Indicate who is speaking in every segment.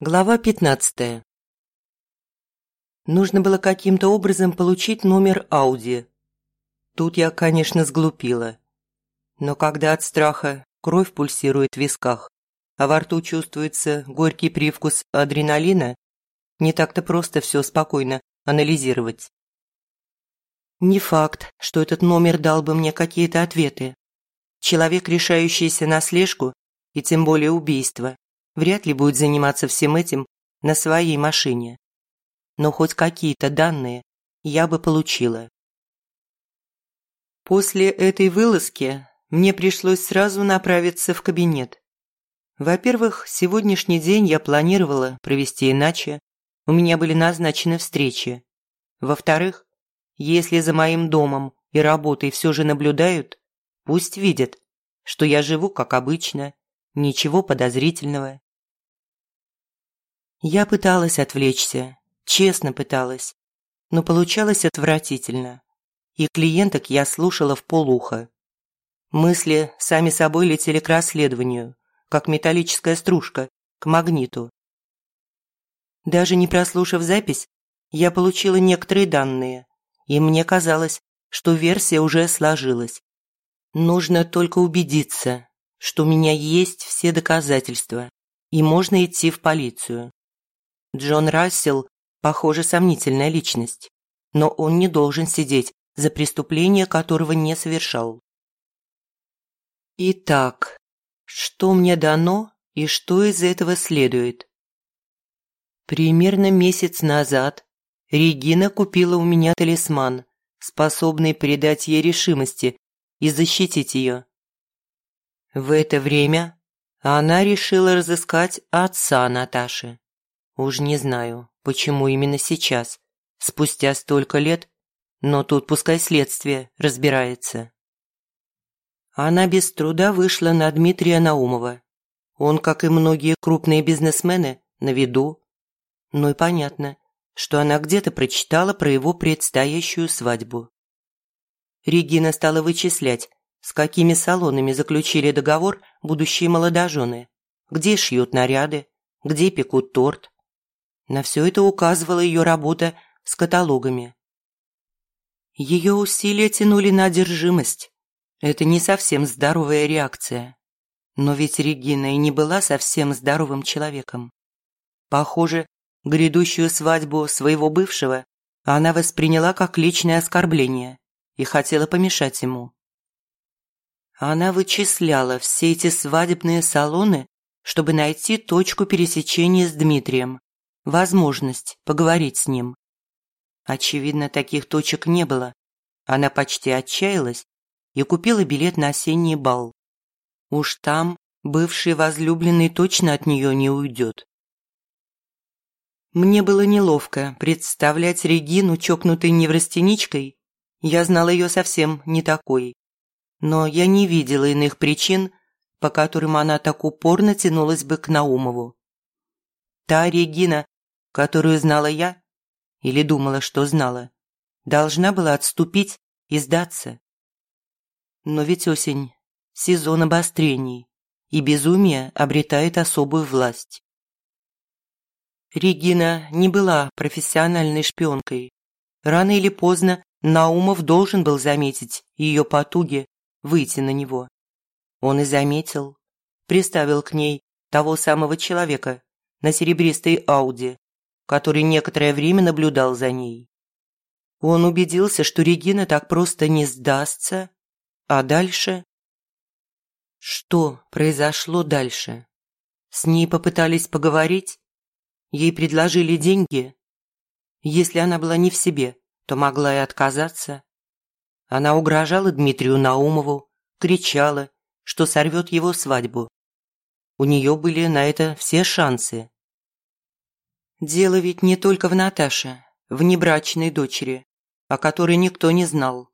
Speaker 1: Глава пятнадцатая. Нужно было каким-то образом получить номер Ауди. Тут я, конечно, сглупила. Но когда от страха кровь пульсирует в висках, а во рту чувствуется горький привкус адреналина, не так-то просто все спокойно анализировать. Не факт, что этот номер дал бы мне какие-то ответы. Человек, решающийся на слежку и тем более убийство, вряд ли будет заниматься всем этим на своей машине. Но хоть какие-то данные я бы получила. После этой вылазки мне пришлось сразу направиться в кабинет. Во-первых, сегодняшний день я планировала провести иначе. У меня были назначены встречи. Во-вторых, если за моим домом и работой все же наблюдают, пусть видят, что я живу как обычно, ничего подозрительного. Я пыталась отвлечься, честно пыталась, но получалось отвратительно. И клиенток я слушала в полуха. Мысли сами собой летели к расследованию, как металлическая стружка, к магниту. Даже не прослушав запись, я получила некоторые данные, и мне казалось, что версия уже сложилась. Нужно только убедиться, что у меня есть все доказательства, и можно идти в полицию. Джон Рассел, похоже, сомнительная личность, но он не должен сидеть за преступление которого не совершал. Итак, что мне дано и что из этого следует? Примерно месяц назад Регина купила у меня талисман, способный придать ей решимости и защитить ее. В это время она решила разыскать отца Наташи. Уж не знаю, почему именно сейчас, спустя столько лет, но тут пускай следствие разбирается. Она без труда вышла на Дмитрия Наумова. Он, как и многие крупные бизнесмены, на виду. Ну и понятно, что она где-то прочитала про его предстоящую свадьбу. Регина стала вычислять, с какими салонами заключили договор будущие молодожены, где шьют наряды, где пекут торт. На все это указывала ее работа с каталогами. Ее усилия тянули на одержимость. Это не совсем здоровая реакция. Но ведь Регина и не была совсем здоровым человеком. Похоже, грядущую свадьбу своего бывшего она восприняла как личное оскорбление и хотела помешать ему. Она вычисляла все эти свадебные салоны, чтобы найти точку пересечения с Дмитрием, возможность поговорить с ним. Очевидно, таких точек не было. Она почти отчаялась и купила билет на осенний бал. Уж там бывший возлюбленный точно от нее не уйдет. Мне было неловко представлять Регину чокнутой неврастеничкой. Я знала ее совсем не такой. Но я не видела иных причин, по которым она так упорно тянулась бы к Наумову. Та Регина, которую знала я, или думала, что знала, должна была отступить и сдаться. Но ведь осень – сезон обострений, и безумие обретает особую власть. Регина не была профессиональной шпионкой. Рано или поздно Наумов должен был заметить ее потуги выйти на него. Он и заметил, приставил к ней того самого человека на серебристой Ауди, который некоторое время наблюдал за ней. Он убедился, что Регина так просто не сдастся, а дальше... Что произошло дальше? С ней попытались поговорить? Ей предложили деньги? Если она была не в себе, то могла и отказаться. Она угрожала Дмитрию Наумову, кричала, что сорвет его свадьбу. У нее были на это все шансы. Дело ведь не только в Наташе, внебрачной дочери, о которой никто не знал.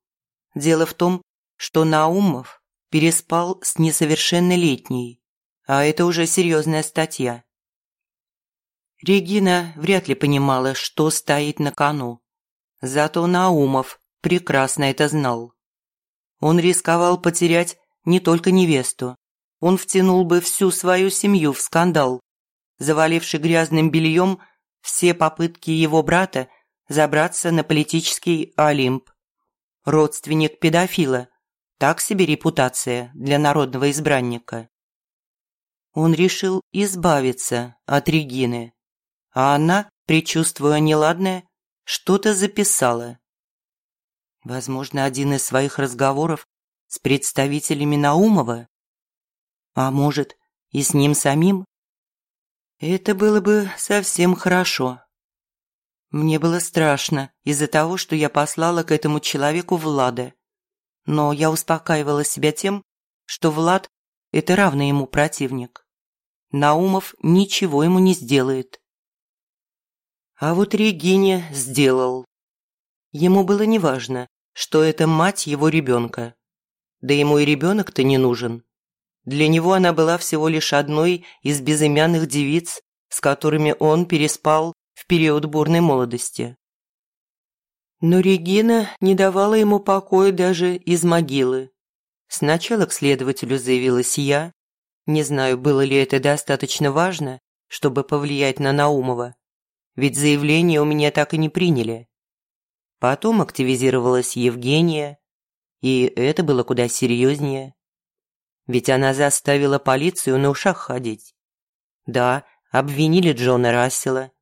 Speaker 1: Дело в том, что Наумов переспал с несовершеннолетней, а это уже серьезная статья. Регина вряд ли понимала, что стоит на кону. Зато Наумов прекрасно это знал. Он рисковал потерять не только невесту. Он втянул бы всю свою семью в скандал, заваливший грязным бельем все попытки его брата забраться на политический Олимп. Родственник педофила. Так себе репутация для народного избранника. Он решил избавиться от Регины, а она, предчувствуя неладное, что-то записала. Возможно, один из своих разговоров с представителями Наумова? А может, и с ним самим? Это было бы совсем хорошо. Мне было страшно из-за того, что я послала к этому человеку Влада. Но я успокаивала себя тем, что Влад – это равный ему противник. Наумов ничего ему не сделает. А вот Регине сделал. Ему было неважно, что это мать его ребенка. Да ему и ребенок-то не нужен. Для него она была всего лишь одной из безымянных девиц, с которыми он переспал в период бурной молодости. Но Регина не давала ему покоя даже из могилы. Сначала к следователю заявилась я. Не знаю, было ли это достаточно важно, чтобы повлиять на Наумова. Ведь заявление у меня так и не приняли. Потом активизировалась Евгения, и это было куда серьезнее. Ведь она заставила полицию на ушах ходить. Да, обвинили Джона Рассела.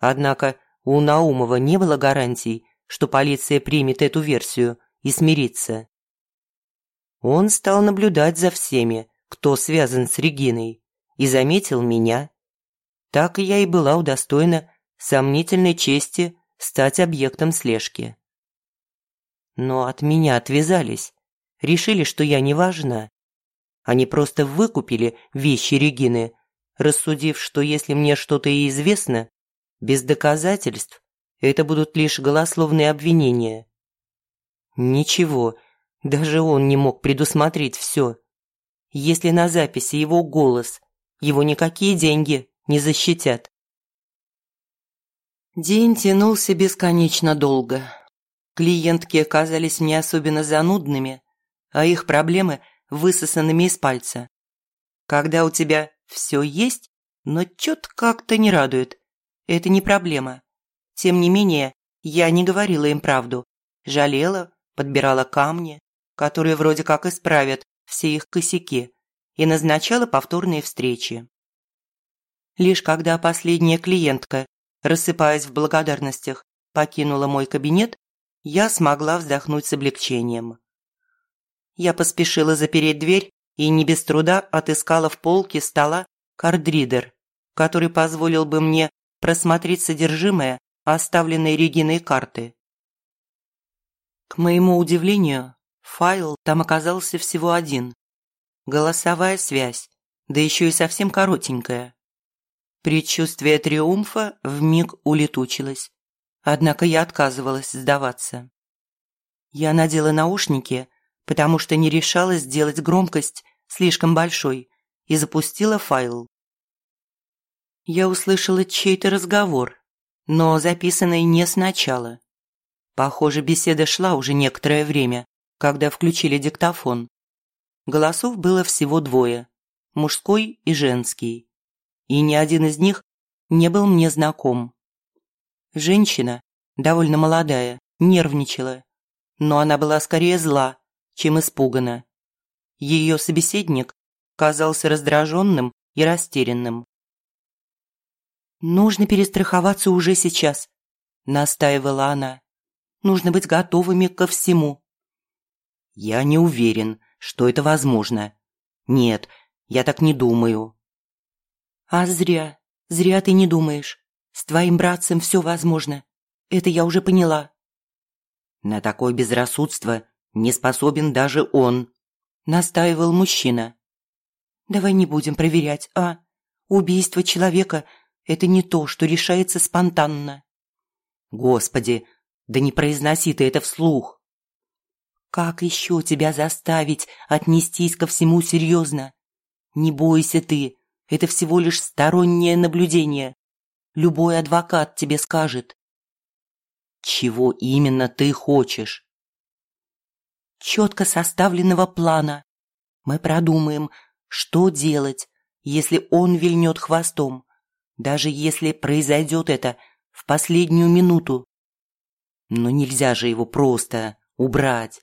Speaker 1: Однако у Наумова не было гарантий, что полиция примет эту версию и смирится. Он стал наблюдать за всеми, кто связан с Региной, и заметил меня. Так я и была удостоена сомнительной чести стать объектом слежки. Но от меня отвязались, решили, что я не важна. Они просто выкупили вещи Регины, рассудив, что если мне что-то и известно, без доказательств, это будут лишь голословные обвинения. Ничего, даже он не мог предусмотреть все. Если на записи его голос, его никакие деньги не защитят. День тянулся бесконечно долго. Клиентки оказались не особенно занудными, а их проблемы высосанными из пальца. Когда у тебя все есть, но чё-то как-то не радует, это не проблема. Тем не менее, я не говорила им правду. Жалела, подбирала камни, которые вроде как исправят все их косяки, и назначала повторные встречи. Лишь когда последняя клиентка рассыпаясь в благодарностях, покинула мой кабинет, я смогла вздохнуть с облегчением. Я поспешила запереть дверь и не без труда отыскала в полке стола кардридер, который позволил бы мне просмотреть содержимое оставленной Региной карты. К моему удивлению, файл там оказался всего один. Голосовая связь, да еще и совсем коротенькая. Предчувствие триумфа вмиг улетучилось. Однако я отказывалась сдаваться. Я надела наушники, потому что не решалась сделать громкость слишком большой, и запустила файл. Я услышала чей-то разговор, но записанный не сначала. Похоже, беседа шла уже некоторое время, когда включили диктофон. Голосов было всего двое – мужской и женский и ни один из них не был мне знаком. Женщина, довольно молодая, нервничала, но она была скорее зла, чем испугана. Ее собеседник казался раздраженным и растерянным. «Нужно перестраховаться уже сейчас», – настаивала она. «Нужно быть готовыми ко всему». «Я не уверен, что это возможно. Нет, я так не думаю», а зря, зря ты не думаешь. С твоим братцем все возможно. Это я уже поняла. На такое безрассудство не способен даже он, настаивал мужчина. Давай не будем проверять, а? Убийство человека – это не то, что решается спонтанно. Господи, да не произноси ты это вслух. Как еще тебя заставить отнестись ко всему серьезно? Не бойся ты, это всего лишь стороннее наблюдение. Любой адвокат тебе скажет. Чего именно ты хочешь? Четко составленного плана. Мы продумаем, что делать, если он вильнет хвостом, даже если произойдет это в последнюю минуту. Но нельзя же его просто убрать.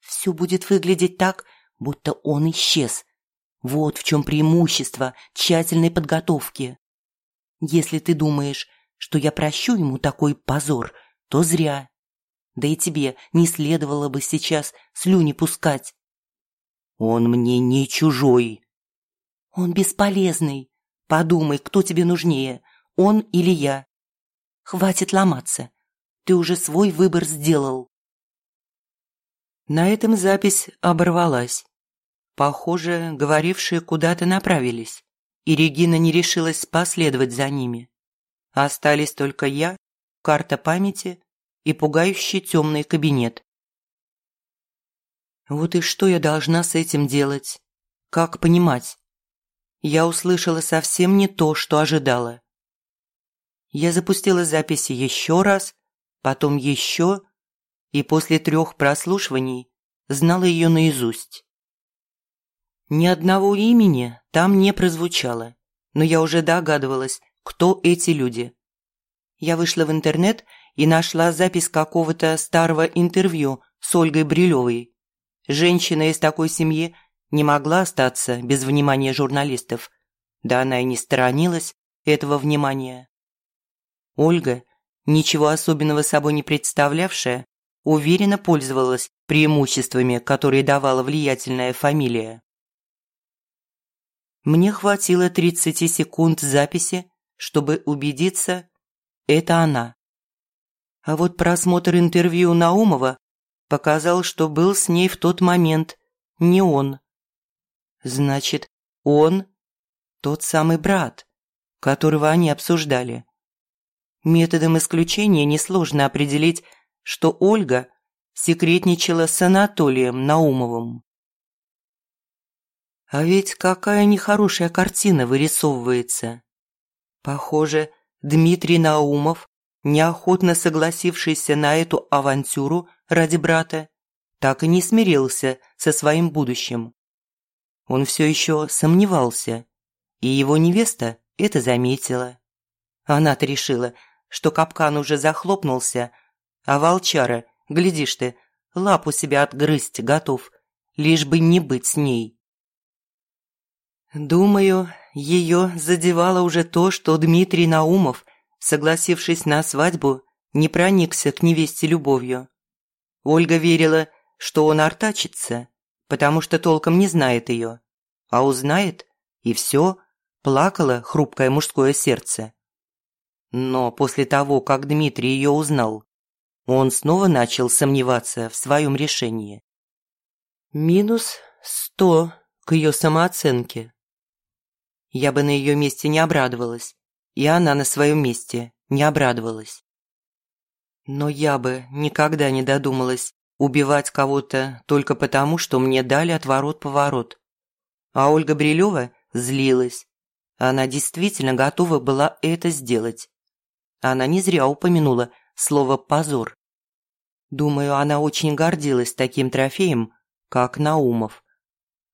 Speaker 1: Все будет выглядеть так, будто он исчез. Вот в чем преимущество тщательной подготовки. Если ты думаешь, что я прощу ему такой позор, то зря. Да и тебе не следовало бы сейчас слюни пускать. Он мне не чужой. Он бесполезный. Подумай, кто тебе нужнее, он или я. Хватит ломаться. Ты уже свой выбор сделал. На этом запись оборвалась. Похоже, говорившие куда-то направились, и Регина не решилась последовать за ними. Остались только я, карта памяти и пугающий темный кабинет. Вот и что я должна с этим делать? Как понимать? Я услышала совсем не то, что ожидала. Я запустила записи еще раз, потом еще и после трех прослушиваний знала ее наизусть. Ни одного имени там не прозвучало, но я уже догадывалась, кто эти люди. Я вышла в интернет и нашла запись какого-то старого интервью с Ольгой Брилевой. Женщина из такой семьи не могла остаться без внимания журналистов, да она и не сторонилась этого внимания. Ольга, ничего особенного собой не представлявшая, уверенно пользовалась преимуществами, которые давала влиятельная фамилия. Мне хватило 30 секунд записи, чтобы убедиться, это она. А вот просмотр интервью Наумова показал, что был с ней в тот момент не он. Значит, он тот самый брат, которого они обсуждали. Методом исключения несложно определить, что Ольга секретничала с Анатолием Наумовым. А ведь какая нехорошая картина вырисовывается. Похоже, Дмитрий Наумов, неохотно согласившийся на эту авантюру ради брата, так и не смирился со своим будущим. Он все еще сомневался, и его невеста это заметила. Она-то решила, что капкан уже захлопнулся, а волчара, глядишь ты, лапу себя отгрызть готов, лишь бы не быть с ней. Думаю, ее задевало уже то, что Дмитрий Наумов, согласившись на свадьбу, не проникся к невесте любовью. Ольга верила, что он артачится, потому что толком не знает ее, а узнает, и все, плакало хрупкое мужское сердце. Но после того, как Дмитрий ее узнал, он снова начал сомневаться в своем решении. Минус сто к ее самооценке. Я бы на ее месте не обрадовалась, и она на своем месте не обрадовалась. Но я бы никогда не додумалась убивать кого-то только потому, что мне дали отворот-поворот. А Ольга Брилева злилась. Она действительно готова была это сделать. Она не зря упомянула слово «позор». Думаю, она очень гордилась таким трофеем, как Наумов.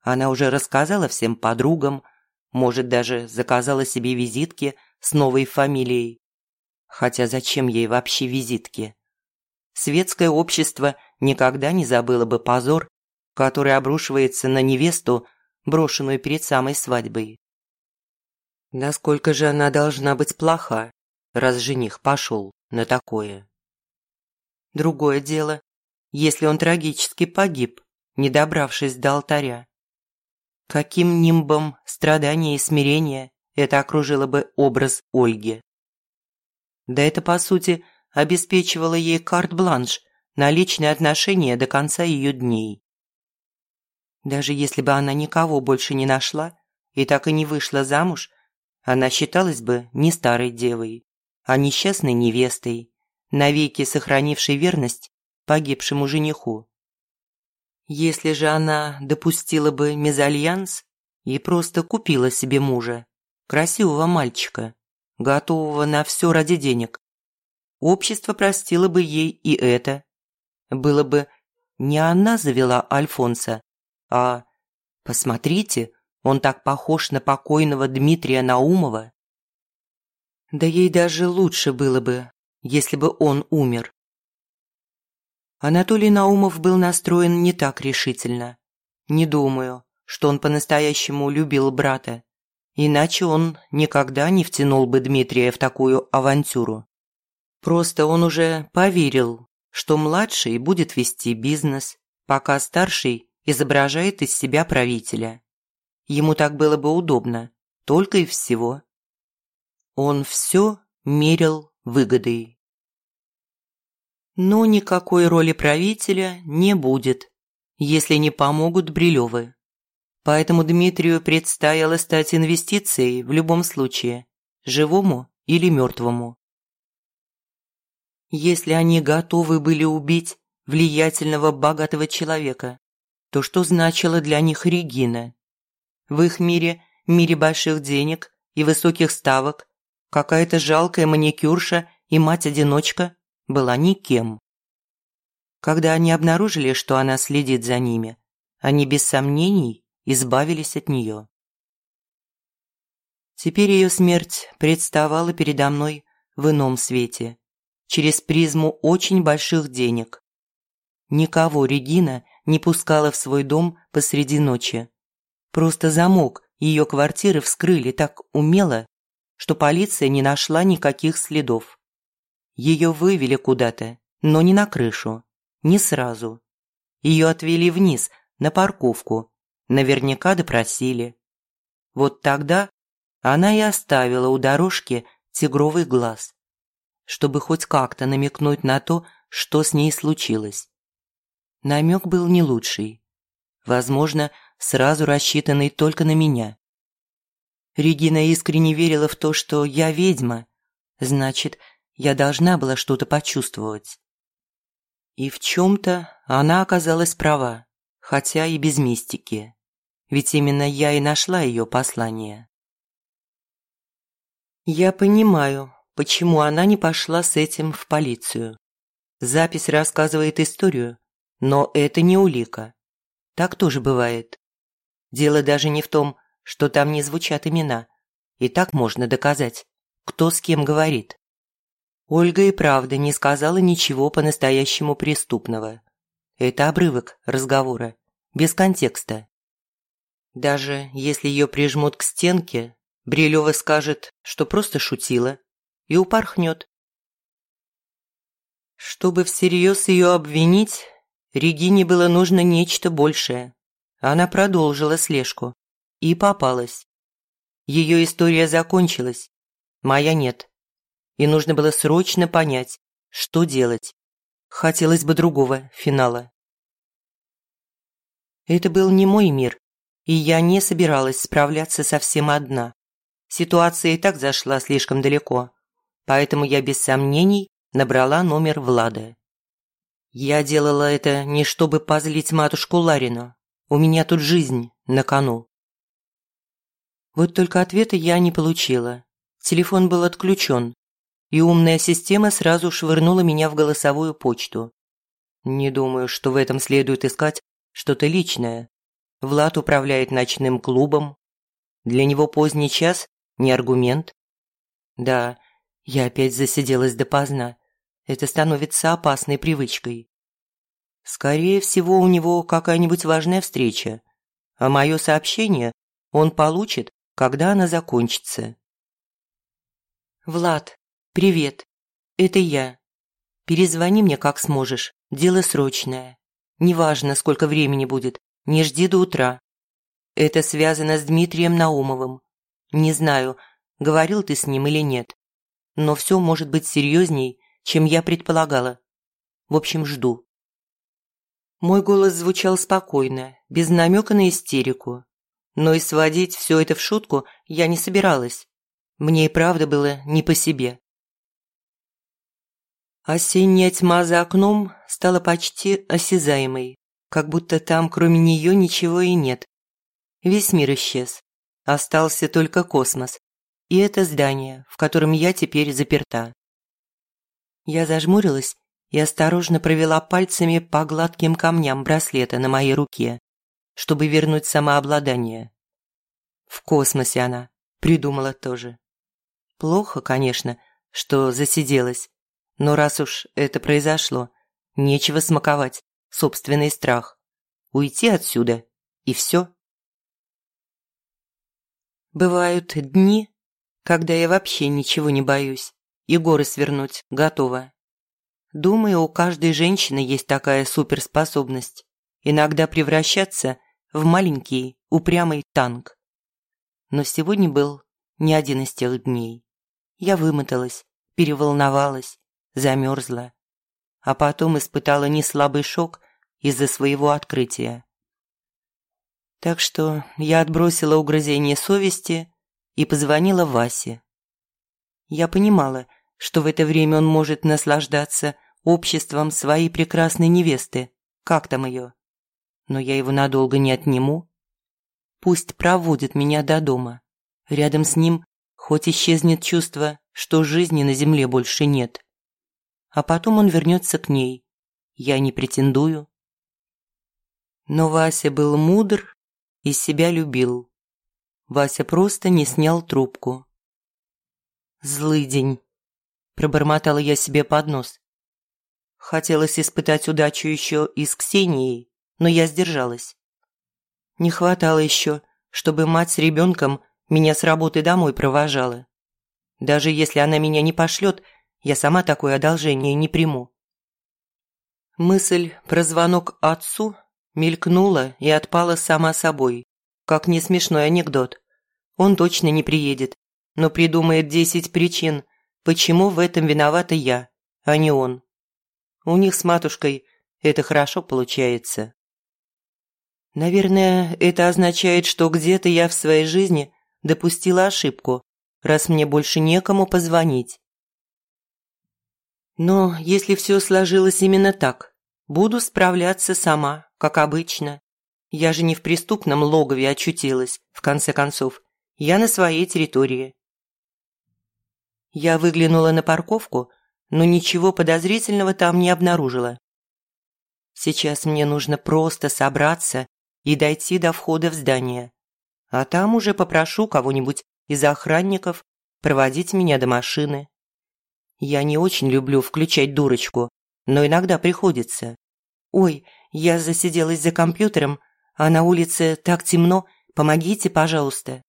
Speaker 1: Она уже рассказала всем подругам, может, даже заказала себе визитки с новой фамилией. Хотя зачем ей вообще визитки? Светское общество никогда не забыло бы позор, который обрушивается на невесту, брошенную перед самой свадьбой. Насколько же она должна быть плоха, раз жених пошел на такое? Другое дело, если он трагически погиб, не добравшись до алтаря. Каким нимбом страдания и смирения это окружило бы образ Ольги? Да это, по сути, обеспечивало ей карт-бланш на личные отношения до конца ее дней. Даже если бы она никого больше не нашла и так и не вышла замуж, она считалась бы не старой девой, а несчастной невестой, навеки сохранивший верность погибшему жениху. Если же она допустила бы мезальянс и просто купила себе мужа, красивого мальчика, готового на все ради денег. Общество простило бы ей и это. Было бы не она завела Альфонса, а «посмотрите, он так похож на покойного Дмитрия Наумова». Да ей даже лучше было бы, если бы он умер. Анатолий Наумов был настроен не так решительно. Не думаю, что он по-настоящему любил брата. Иначе он никогда не втянул бы Дмитрия в такую авантюру. Просто он уже поверил, что младший будет вести бизнес, пока старший изображает из себя правителя. Ему так было бы удобно, только и всего. Он все мерил выгодой. Но никакой роли правителя не будет, если не помогут Брилевы. Поэтому Дмитрию предстояло стать инвестицией в любом случае, живому или мертвому. Если они готовы были убить влиятельного богатого человека, то что значило для них Регина? В их мире, мире больших денег и высоких ставок, какая-то жалкая маникюрша и мать-одиночка была никем. Когда они обнаружили, что она следит за ними, они без сомнений избавились от нее. Теперь ее смерть представала передо мной в ином свете, через призму очень больших денег. Никого Регина не пускала в свой дом посреди ночи. Просто замок ее квартиры вскрыли так умело, что полиция не нашла никаких следов. Ее вывели куда-то, но не на крышу, не сразу. Ее отвели вниз, на парковку, наверняка допросили. Вот тогда она и оставила у дорожки тигровый глаз, чтобы хоть как-то намекнуть на то, что с ней случилось. Намек был не лучший. Возможно, сразу рассчитанный только на меня. Регина искренне верила в то, что я ведьма. Значит, я должна была что-то почувствовать. И в чем-то она оказалась права, хотя и без мистики. Ведь именно я и нашла ее послание. Я понимаю, почему она не пошла с этим в полицию. Запись рассказывает историю, но это не улика. Так тоже бывает. Дело даже не в том, что там не звучат имена. И так можно доказать, кто с кем говорит. Ольга и правда не сказала ничего по-настоящему преступного. Это обрывок разговора, без контекста. Даже если ее прижмут к стенке, Брилева скажет, что просто шутила, и упорхнет. Чтобы всерьез ее обвинить, Регине было нужно нечто большее. Она продолжила слежку и попалась. Ее история закончилась, моя нет. И нужно было срочно понять, что делать. Хотелось бы другого финала. Это был не мой мир, и я не собиралась справляться совсем одна. Ситуация и так зашла слишком далеко, поэтому я без сомнений набрала номер Влада. Я делала это не чтобы позлить матушку Ларину. У меня тут жизнь на кону. Вот только ответа я не получила. Телефон был отключен, и умная система сразу швырнула меня в голосовую почту. Не думаю, что в этом следует искать что-то личное. Влад управляет ночным клубом. Для него поздний час – не аргумент. Да, я опять засиделась допоздна. Это становится опасной привычкой. Скорее всего, у него какая-нибудь важная встреча, а мое сообщение он получит, когда она закончится. «Влад, привет. Это я. Перезвони мне, как сможешь. Дело срочное. Неважно, сколько времени будет. Не жди до утра. Это связано с Дмитрием Наумовым. Не знаю, говорил ты с ним или нет. Но все может быть серьезней, чем я предполагала. В общем, жду. Мой голос звучал спокойно, без намека на истерику. Но и сводить все это в шутку я не собиралась. Мне и правда было не по себе. Осенняя тьма за окном стала почти осязаемой, как будто там кроме нее ничего и нет. Весь мир исчез. Остался только космос, и это здание, в котором я теперь заперта. Я зажмурилась и осторожно провела пальцами по гладким камням браслета на моей руке, чтобы вернуть самообладание. В космосе она придумала тоже. Плохо, конечно, что засиделась, но раз уж это произошло, нечего смаковать собственный страх. Уйти отсюда, и все. Бывают дни, когда я вообще ничего не боюсь, и горы свернуть готова. Думаю, у каждой женщины есть такая суперспособность – иногда превращаться в маленький упрямый танк. Но сегодня был не один из тех дней. Я вымоталась, переволновалась, замерзла, а потом испытала неслабый шок из-за своего открытия. Так что я отбросила угрызение совести и позвонила Васе. Я понимала, что в это время он может наслаждаться обществом своей прекрасной невесты, как там ее. Но я его надолго не отниму. Пусть проводит меня до дома. Рядом с ним хоть исчезнет чувство, что жизни на земле больше нет. А потом он вернется к ней. Я не претендую. Но Вася был мудр и себя любил. Вася просто не снял трубку. «Злый день», – пробормотала я себе под нос. Хотелось испытать удачу еще и с Ксенией, но я сдержалась. Не хватало еще, чтобы мать с ребенком меня с работы домой провожала. Даже если она меня не пошлет, я сама такое одолжение не приму. Мысль про звонок отцу Мелькнула и отпала сама собой, как не смешной анекдот. Он точно не приедет, но придумает десять причин, почему в этом виновата я, а не он. У них с матушкой это хорошо получается. Наверное, это означает, что где-то я в своей жизни допустила ошибку, раз мне больше некому позвонить. Но если все сложилось именно так, буду справляться сама как обычно. Я же не в преступном логове очутилась, в конце концов. Я на своей территории. Я выглянула на парковку, но ничего подозрительного там не обнаружила. Сейчас мне нужно просто собраться и дойти до входа в здание. А там уже попрошу кого-нибудь из охранников проводить меня до машины. Я не очень люблю включать дурочку, но иногда приходится. Ой, я засиделась за компьютером, а на улице так темно. Помогите, пожалуйста».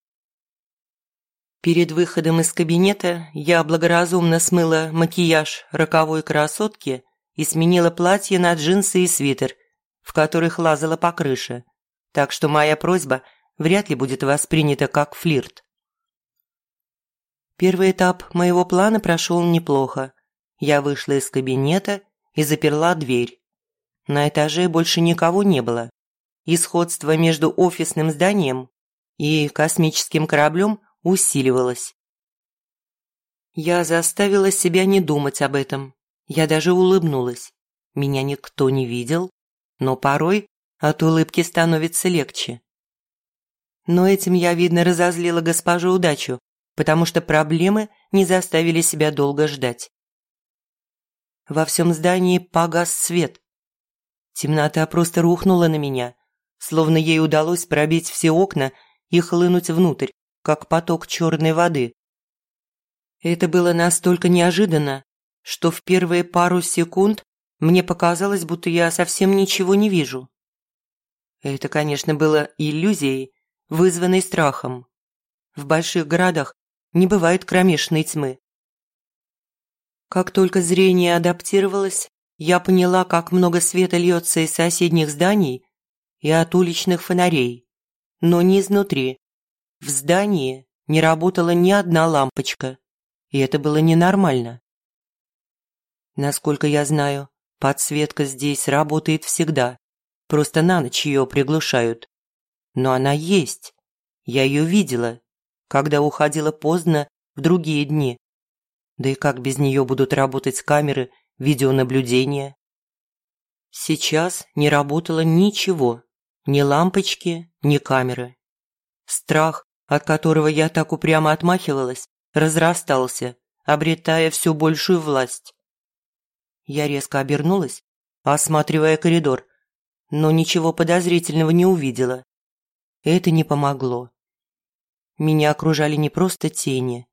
Speaker 1: Перед выходом из кабинета я благоразумно смыла макияж роковой красотки и сменила платье на джинсы и свитер, в которых лазала по крыше, так что моя просьба вряд ли будет воспринята как флирт. Первый этап моего плана прошел неплохо. Я вышла из кабинета и заперла дверь. На этаже больше никого не было. И сходство между офисным зданием и космическим кораблем усиливалось. Я заставила себя не думать об этом. Я даже улыбнулась. Меня никто не видел, но порой от улыбки становится легче. Но этим я, видно, разозлила госпожу удачу, потому что проблемы не заставили себя долго ждать. Во всем здании погас свет, Темнота просто рухнула на меня, словно ей удалось пробить все окна и хлынуть внутрь, как поток черной воды. Это было настолько неожиданно, что в первые пару секунд мне показалось, будто я совсем ничего не вижу. Это, конечно, было иллюзией, вызванной страхом. В больших городах не бывает кромешной тьмы. Как только зрение адаптировалось, я поняла, как много света льется из соседних зданий и от уличных фонарей, но не изнутри. В здании не работала ни одна лампочка, и это было ненормально. Насколько я знаю, подсветка здесь работает всегда, просто на ночь ее приглушают. Но она есть, я ее видела, когда уходила поздно в другие дни. Да и как без нее будут работать камеры видеонаблюдения. Сейчас не работало ничего, ни лампочки, ни камеры. Страх от которого я так упрямо отмахивалась, разрастался, обретая все большую власть. Я резко обернулась, осматривая коридор, но ничего подозрительного не увидела. Это не помогло. Меня окружали не просто тени.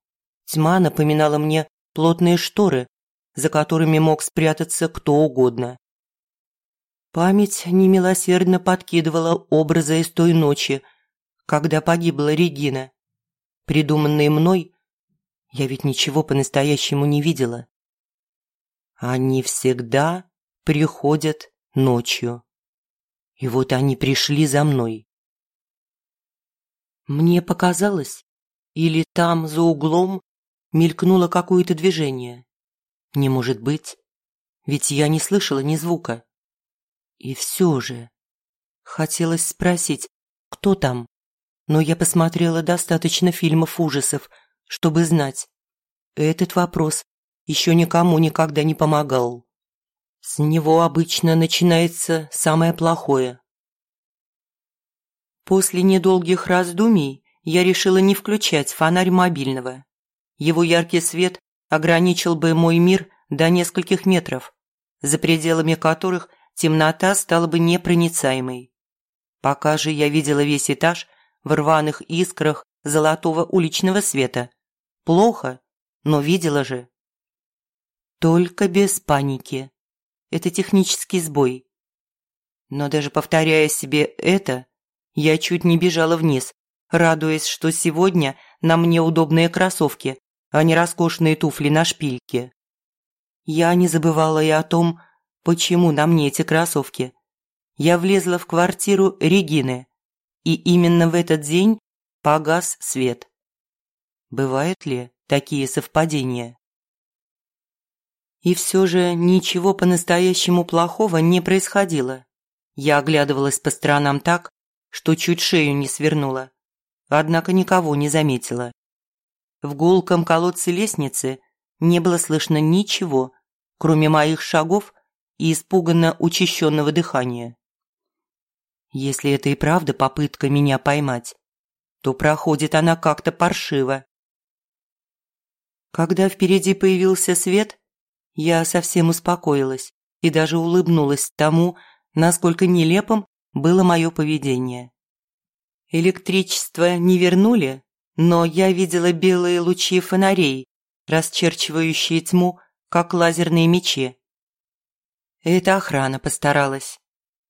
Speaker 1: Тьма напоминала мне плотные шторы, за которыми мог спрятаться кто угодно. Память немилосердно подкидывала образы из той ночи, когда погибла Регина. Придуманные мной, я ведь ничего по-настоящему не видела. Они всегда приходят ночью. И вот они пришли за мной. Мне показалось, или там, за углом, мелькнуло какое-то движение. Не может быть, ведь я не слышала ни звука. И все же хотелось спросить, кто там, но я посмотрела достаточно фильмов ужасов, чтобы знать. Этот вопрос еще никому никогда не помогал. С него обычно начинается самое плохое. После недолгих раздумий я решила не включать фонарь мобильного. Его яркий свет ограничил бы мой мир до нескольких метров, за пределами которых темнота стала бы непроницаемой. Пока же я видела весь этаж в рваных искрах золотого уличного света. Плохо, но видела же. Только без паники. Это технический сбой. Но даже повторяя себе это, я чуть не бежала вниз, радуясь, что сегодня на мне удобные кроссовки, а не роскошные туфли на шпильке. Я не забывала и о том, почему на мне эти кроссовки. Я влезла в квартиру Регины, и именно в этот день погас свет. Бывают ли такие совпадения? И все же ничего по-настоящему плохого не происходило. Я оглядывалась по сторонам так, что чуть шею не свернула, однако никого не заметила. В гулком колодце лестницы не было слышно ничего, кроме моих шагов и испуганно учащенного дыхания. Если это и правда попытка меня поймать, то проходит она как-то паршиво. Когда впереди появился свет, я совсем успокоилась и даже улыбнулась тому, насколько нелепым было мое поведение. Электричество не вернули, но я видела белые лучи фонарей, расчерчивающие тьму, как лазерные мечи. Эта охрана постаралась.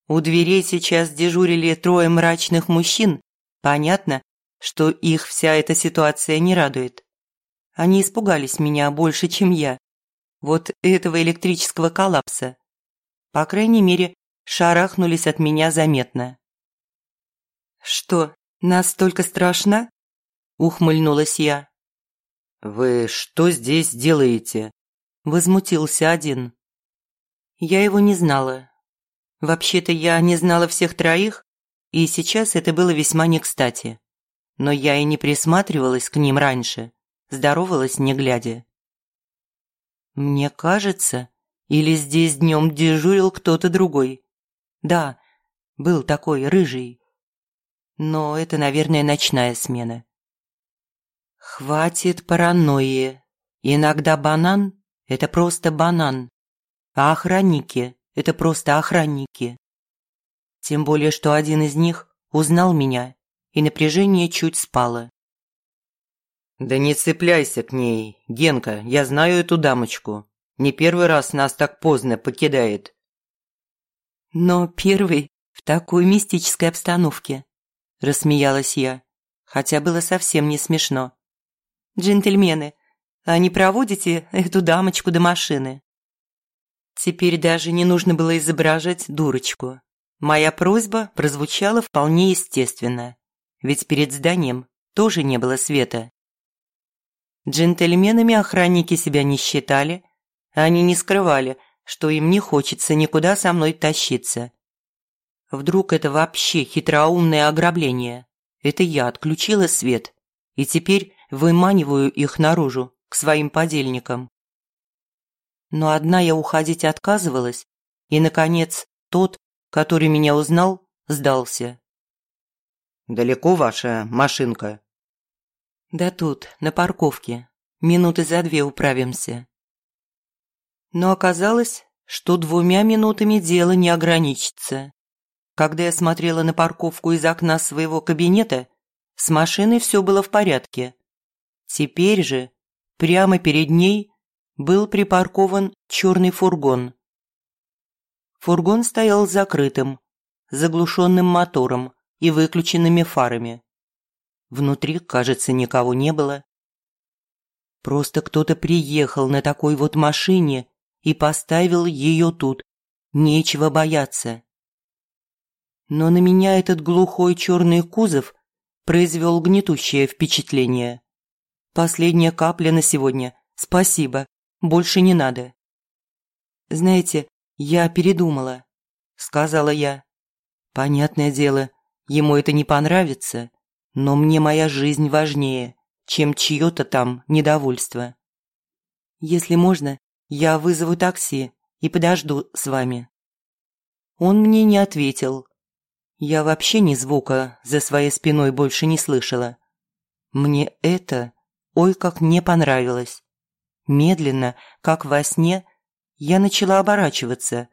Speaker 1: У дверей сейчас дежурили трое мрачных мужчин. Понятно, что их вся эта ситуация не радует. Они испугались меня больше, чем я. Вот этого электрического коллапса. По крайней мере, шарахнулись от меня заметно. «Что, настолько страшно?» – ухмыльнулась я.
Speaker 2: «Вы что здесь делаете?»
Speaker 1: – возмутился один. Я его не знала. Вообще-то я не знала всех троих, и сейчас это было весьма не кстати. Но я и не присматривалась к ним раньше, здоровалась не глядя. Мне кажется, или здесь днем дежурил кто-то другой. Да, был такой рыжий. Но это, наверное, ночная смена. Хватит паранойи. Иногда банан – это просто банан. А охранники – это просто охранники. Тем более, что один из них узнал меня, и напряжение чуть спало.
Speaker 2: «Да не цепляйся к ней, Генка, я знаю эту дамочку. Не первый раз нас так поздно покидает».
Speaker 1: «Но первый в такой мистической обстановке», – рассмеялась я, хотя было совсем не смешно. «Джентльмены, а не проводите эту дамочку до машины?» Теперь даже не нужно было изображать дурочку. Моя просьба прозвучала вполне естественно, ведь перед зданием тоже не было света. Джентльменами охранники себя не считали, они не скрывали, что им не хочется никуда со мной тащиться. Вдруг это вообще хитроумное ограбление? Это я отключила свет, и теперь выманиваю их наружу, к своим подельникам но одна я уходить отказывалась, и, наконец, тот, который меня узнал, сдался.
Speaker 2: «Далеко ваша машинка?»
Speaker 1: Да тут, на парковке. Минуты за две управимся. Но оказалось, что двумя минутами дело не ограничится. Когда я смотрела на парковку из окна своего кабинета, с машиной все было в порядке. Теперь же, прямо перед ней, был припаркован черный фургон. Фургон стоял закрытым, заглушенным мотором и выключенными фарами. Внутри, кажется, никого не было. Просто кто-то приехал на такой вот машине и поставил ее тут. Нечего бояться. Но на меня этот глухой черный кузов произвел гнетущее впечатление. Последняя капля на сегодня. Спасибо. Больше не надо. Знаете, я передумала, сказала я. Понятное дело, ему это не понравится, но мне моя жизнь важнее, чем чье-то там недовольство. Если можно, я вызову такси и подожду с вами. Он мне не ответил. Я вообще ни звука за своей спиной больше не слышала. Мне это ой как не понравилось. Медленно, как во сне, я начала оборачиваться,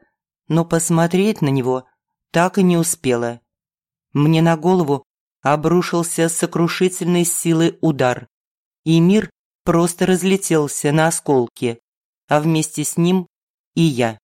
Speaker 1: но посмотреть на него так и не успела. Мне на голову обрушился сокрушительной силой удар, и мир просто разлетелся на осколки, а вместе с ним и я.